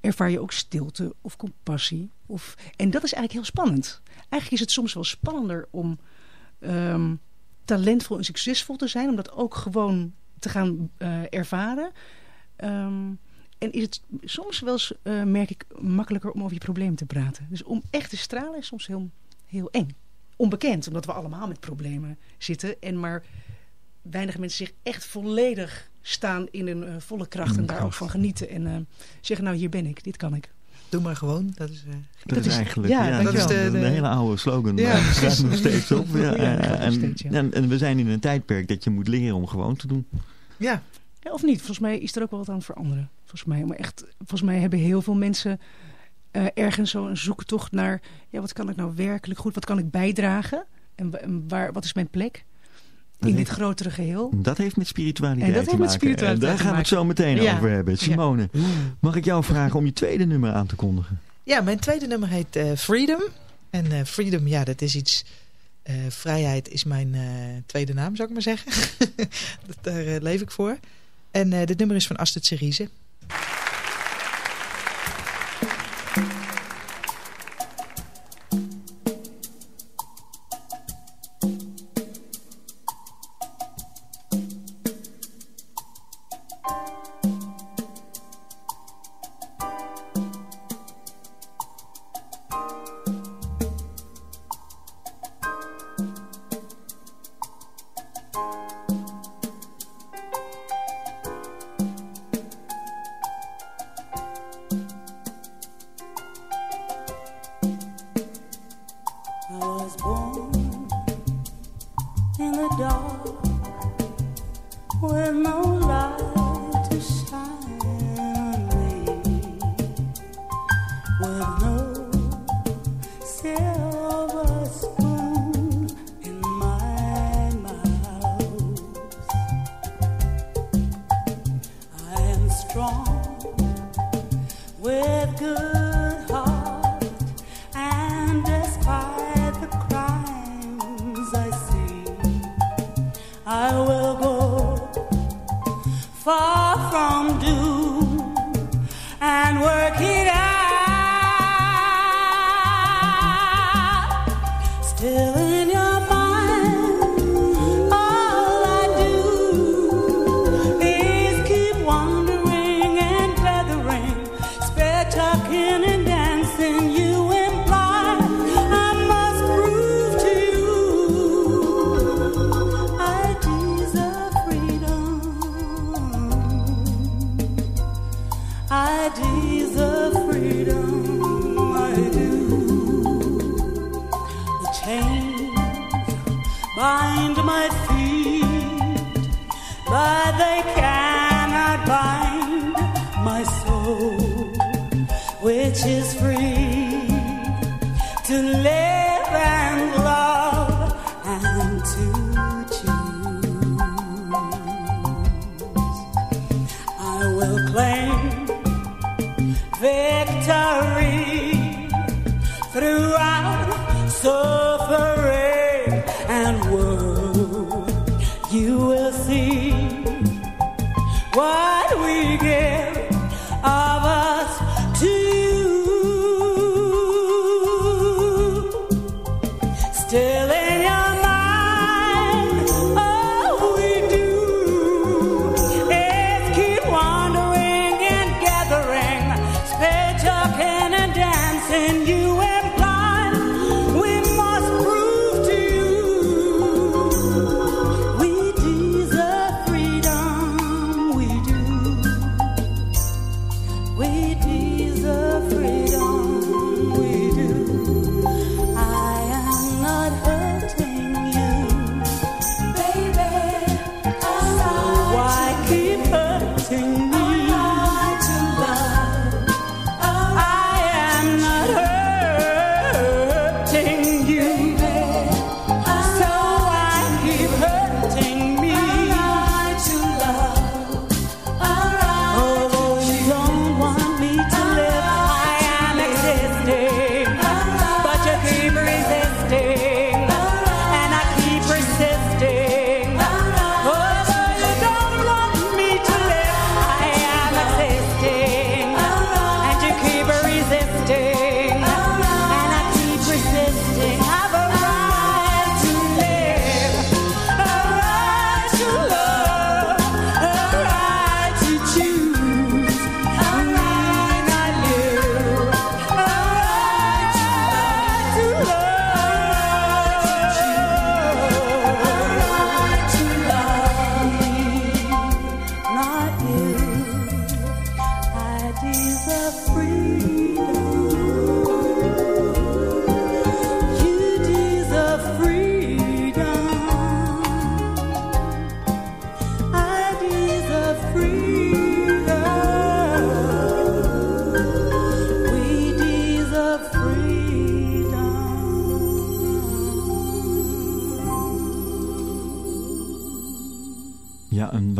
ervaar je ook stilte of compassie. Of, en dat is eigenlijk heel spannend. Eigenlijk is het soms wel spannender om um, talentvol en succesvol te zijn. Om dat ook gewoon te gaan uh, ervaren. Um, en is het soms wel eens, uh, merk ik, makkelijker om over je probleem te praten. Dus om echt te stralen is soms heel, heel eng. Onbekend, omdat we allemaal met problemen zitten. En maar weinig mensen zich echt volledig staan in hun uh, volle kracht. En daar ook van genieten. En zeggen, nou hier ben ik, dit kan ik. doe maar gewoon. Dat is, eh, Dat, is eigenlijk ja, ja, dat is de, De- een hele oude slogan. Ja, maar het staat nog steeds op. Ja, eh, en, steeds, ja. en, en we zijn in een tijdperk dat je moet leren om gewoon te doen. ja, Ja, of niet? Volgens mij is er ook wel wat aan het veranderen. Volgens mij, maar echt, volgens mij hebben heel veel mensen eh, ergens zo'n zoektocht naar... Ja, wat kan ik nou werkelijk goed? Wat kan ik bijdragen? En, wa- en waar, wat is mijn plek? Dat In heeft- dit grotere geheel. Dat heeft met spiritualiteit En dat te heeft met spiritualiteit en daar gaan we het zo meteen Ja. over hebben. Simone, mag ik jou vragen om je tweede nummer aan te kondigen? ja, mijn tweede nummer heet eh, Freedom. En eh, Freedom, ja, dat is iets... eh, vrijheid is mijn eh, tweede naam, zou ik maar zeggen. Dat- Daar eh, leef ik voor. En eh dit nummer is van Astrid Cerise.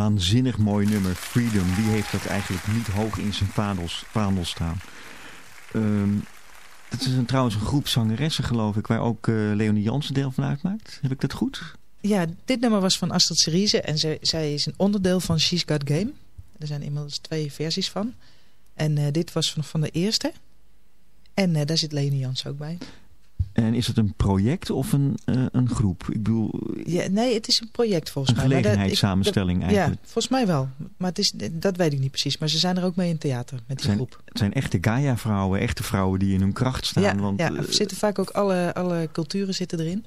Waanzinnig mooi nummer. Freedom. Wie heeft dat eigenlijk niet hoog in zijn vaandel staan? Ehm het is een, trouwens een groep zangeressen, geloof ik, waar ook eh, Leonie Jansen deel van uitmaakt. Heb ik dat goed? Ja, dit nummer was van Astrid Cerise en zij, zij is een onderdeel van She's Got Game. Er zijn inmiddels twee versies van. En eh, dit was van, van de eerste. En eh, daar zit Leonie Jansen ook bij. En is het een project of een, eh, een groep? Ik bedoel, Ja, nee, het is een project volgens een mij. maar dat- ik- gelegenheidssamenstelling eigenlijk. Ja, volgens mij wel. Maar het is, dat weet ik niet precies. Maar ze zijn er ook mee in het theater met die Zijn- groep. Het zijn echte Gaia-vrouwen, echte vrouwen die in hun kracht staan. Ja, want, ja, eh, er zitten vaak ook alle, alle culturen zitten erin.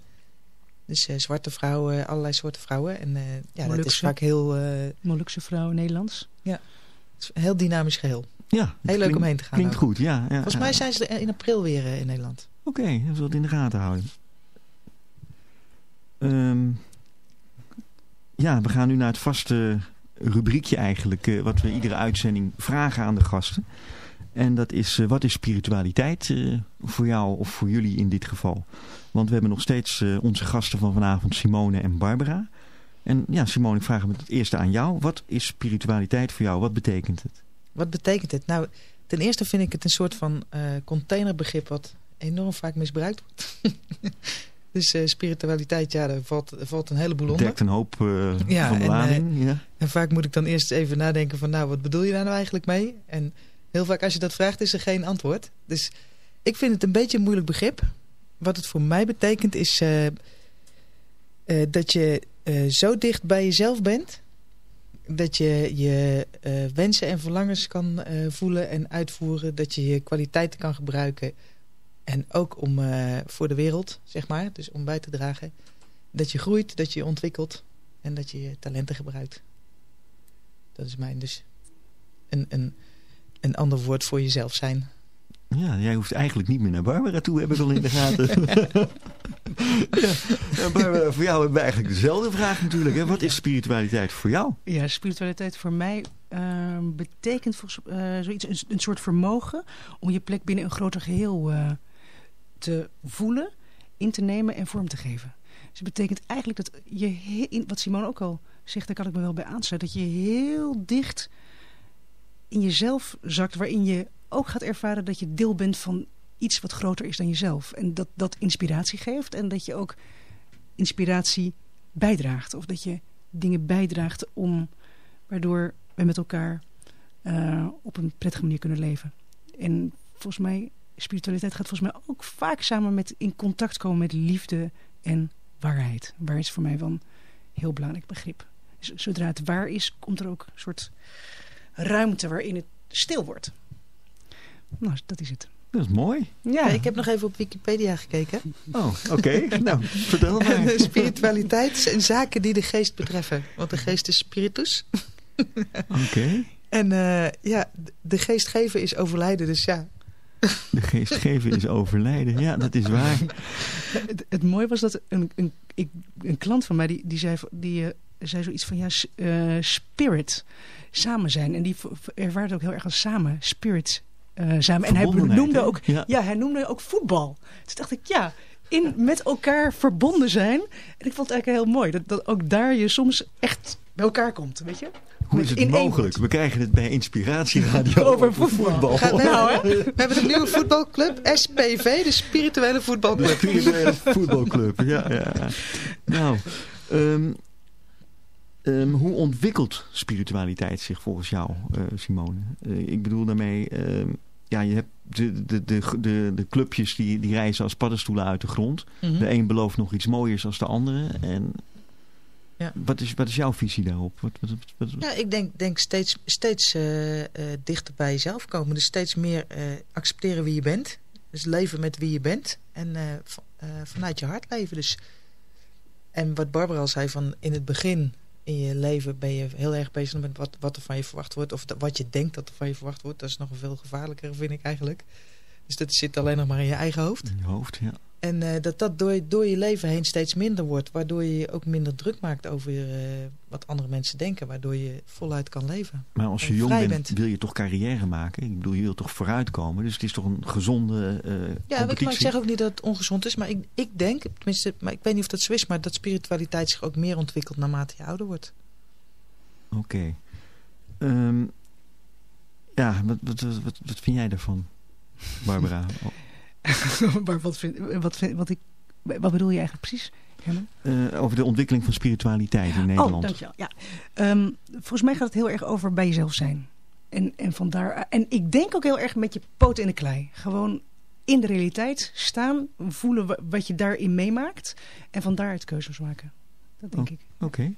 Dus eh, zwarte vrouwen, allerlei soorten vrouwen. En eh, ja, dat is vaak heel, eh, Molukse vrouw Nederlands. het is een heel dynamisch geheel. ja, Heel leuk klinkt- om heen te gaan. Klinkt ook. goed, ja. ja Volgens ja. mij zijn ze er in april weer in Nederland. Oké, okay, we zullen het in de gaten houden. Ehm, ja, we gaan nu naar het vaste rubriekje eigenlijk, eh, wat we iedere uitzending vragen aan de gasten. En dat is, eh, wat is spiritualiteit eh, voor jou of voor jullie in dit geval? Want we hebben nog steeds onze gasten van vanavond, Simone en Barbara. En ja, Simone, ik vraag hem het eerste aan jou. Wat is spiritualiteit voor jou? Wat betekent het? Wat betekent het? Nou, ten eerste vind ik het een soort van containerbegrip wat enorm vaak misbruikt wordt. dus eh, spiritualiteit, ja, daar valt, valt een heleboel onder. Dekt een hoop eh, Ja, van de en, lading. ja. En vaak moet ik dan eerst even nadenken van, nou, wat bedoel je daar nou eigenlijk mee? En heel vaak als je dat vraagt, is er geen antwoord. Dus ik vind het een beetje een moeilijk begrip. Wat het voor mij betekent is eh, eh, dat je eh, zo dicht bij jezelf bent... dat je je eh, wensen en verlangens kan eh, voelen en uitvoeren. Dat je je kwaliteiten kan gebruiken. En ook om eh, voor de wereld, zeg maar. Dus om bij te dragen. Dat je groeit, dat je je ontwikkelt. En dat je je talenten gebruikt. Dat is mijn dus een, een, een ander woord voor jezelf zijn. Ja, jij hoeft eigenlijk niet meer naar Barbara toe, heb ik al in de gaten. ja. Ja, Barbara, voor jou hebben we eigenlijk dezelfde vraag natuurlijk. Hè? Wat is spiritualiteit voor jou? Ja, spiritualiteit voor mij eh, betekent volgens, eh, zoiets, een, een soort vermogen om je plek binnen een groter geheel eh, te voelen, in te nemen en vorm te geven. Dus het betekent eigenlijk dat je, wat Simone ook al zegt, daar kan ik me wel bij aansluiten, dat je heel dicht in jezelf zakt, waarin je ook gaat ervaren dat je deel bent van iets wat groter is dan jezelf. En dat dat inspiratie geeft en dat je ook inspiratie bijdraagt. Of dat je dingen bijdraagt om, waardoor we met elkaar eh, op een prettige manier kunnen leven. En volgens mij, spiritualiteit gaat volgens mij ook vaak samen met in contact komen met liefde en waarheid. Waar is voor mij wel een heel belangrijk begrip. Dus zodra het waar is, komt er ook een soort ruimte waarin het stil wordt. Nou, dat is het. Dat is mooi. Ja, ik heb nog even op Wikipedia gekeken. Oh, oké. nou, vertel maar. En spiritualiteit zijn zaken die de geest betreffen. Want de geest is spiritus. Oké. En eh, ja, de geest geven is overlijden. Dus ja, De geest geven is overlijden. Ja, dat is waar. Het, het mooie was dat een, een, ik, een klant van mij die, die, zei, die eh, zei zoiets van ja, eh, spirit, samen zijn. En die ervaarde ook heel erg als samen, spirit, eh, samen. En hij noemde ook, Ja. ja. hij noemde ook voetbal. Dus dacht ik, ja, in, met elkaar verbonden zijn. En ik vond het eigenlijk heel mooi dat, dat ook daar je soms echt bij elkaar komt, weet je? Hoe is het mogelijk? We krijgen het bij Inspiratieradio Over voetbal. Gaat- nee, Nou, hè? we hebben een nieuwe voetbalclub, SPV, de spirituele De voetbalclub. spirituele voetbalclub. Ja, ja. Nou, ehm, ehm, hoe ontwikkelt spiritualiteit zich volgens jou, eh, Simone? Eh, ik bedoel daarmee, ehm, ja, je hebt de, de, de, de, de clubjes die, die reizen als paddenstoelen uit de grond. Mhm. De een belooft nog iets mooiers als de andere. En Ja. wat, is, wat is jouw visie daarop? Wat, wat, Ja, ik denk, denk steeds, steeds eh, eh, dichter bij jezelf komen. Dus steeds meer eh, accepteren wie je bent. Dus leven met wie je bent. En vanuit je hart leven. Dus. En wat Barbara al zei, van in het begin in je leven ben je heel erg bezig met wat, wat er van je verwacht wordt. Of wat je denkt dat er van je verwacht wordt. Dat is nog veel gevaarlijker, vind ik eigenlijk. Dus dat zit alleen nog maar in je eigen hoofd. in je hoofd, ja. En eh, dat dat door, door je leven heen steeds minder wordt. Waardoor je je ook minder druk maakt over eh, wat andere mensen denken. Waardoor je voluit kan leven. Maar als je jong bent, bent. wil je toch carrière maken? Ik bedoel, je wilt toch vooruitkomen? Dus het is toch een gezonde eh Ja, ik, maar ik zeg ook niet dat het ongezond is. Maar ik, ik denk, tenminste, maar ik weet niet of dat zo is. Maar dat spiritualiteit zich ook meer ontwikkelt naarmate je ouder wordt. Oké. Ehm, ja, wat, wat, wat, wat, wat vind jij daarvan, Barbara? Oh, maar wat, vind, wat, vind, wat, ik, wat bedoel je eigenlijk precies, Herman? eh, over de ontwikkeling van spiritualiteit in Oh, Nederland. dankjewel. Ja. Ehm, volgens mij gaat het heel erg over bij jezelf zijn. En, en, vandaar, en ik denk ook heel erg met je poot in de klei. Gewoon in de realiteit staan, voelen wa- wat je daarin meemaakt. En van daaruit keuzes maken. Dat denk Oh. ik. Oké.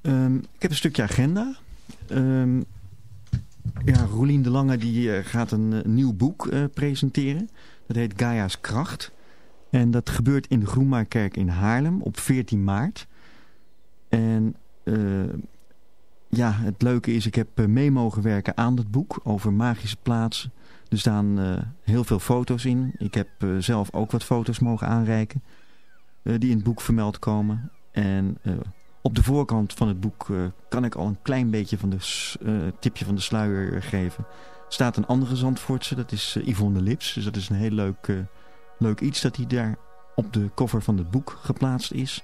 Ehm, ik heb een stukje agenda. Ehm, ja, Roelien de Lange die, eh, gaat een eh, nieuw boek presenteren. Dat heet Gaia's Kracht. En dat gebeurt in de Groenmaarkerk in Haarlem op 14 maart. En eh, ja, het leuke is, ik heb eh, mee mogen werken aan dat boek over magische plaatsen. Er staan eh, heel veel foto's in. Ik heb zelf ook wat foto's mogen aanreiken. die in het boek vermeld komen. En op de voorkant van het boek kan ik al een klein beetje van de tipje van de sluier geven. Staat een andere Zandvoortse, dat is eh, Yvonne Lips. Dus dat is een heel leuk, eh, leuk iets dat hij daar op de cover van het boek geplaatst is.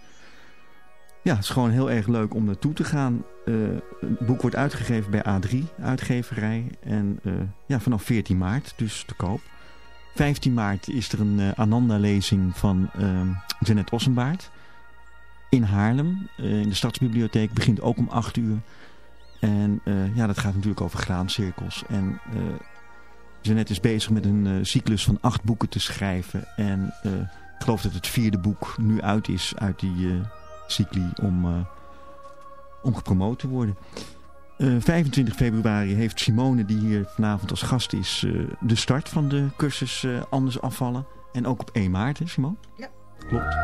Ja, het is gewoon heel erg leuk om naartoe te gaan. Eh, het boek wordt uitgegeven bij A3 uitgeverij. En ja, vanaf 14 maart dus te koop. 15 maart is er een Ananda-lezing van Janet Ossenbaard. In Haarlem, in de Stadsbibliotheek. Begint ook om 8 uur. En eh, ja, dat gaat natuurlijk over graancirkels. En eh Jeannette is bezig met een eh, cyclus van acht boeken te schrijven. En ik geloof dat het vierde boek nu uit is uit die cycli om, om gepromoot te worden. Eh, 25 februari heeft Simone, die hier vanavond als gast is, de start van de cursus Anders afvallen. En ook op 1 maart, hè Simone? Ja. Klopt.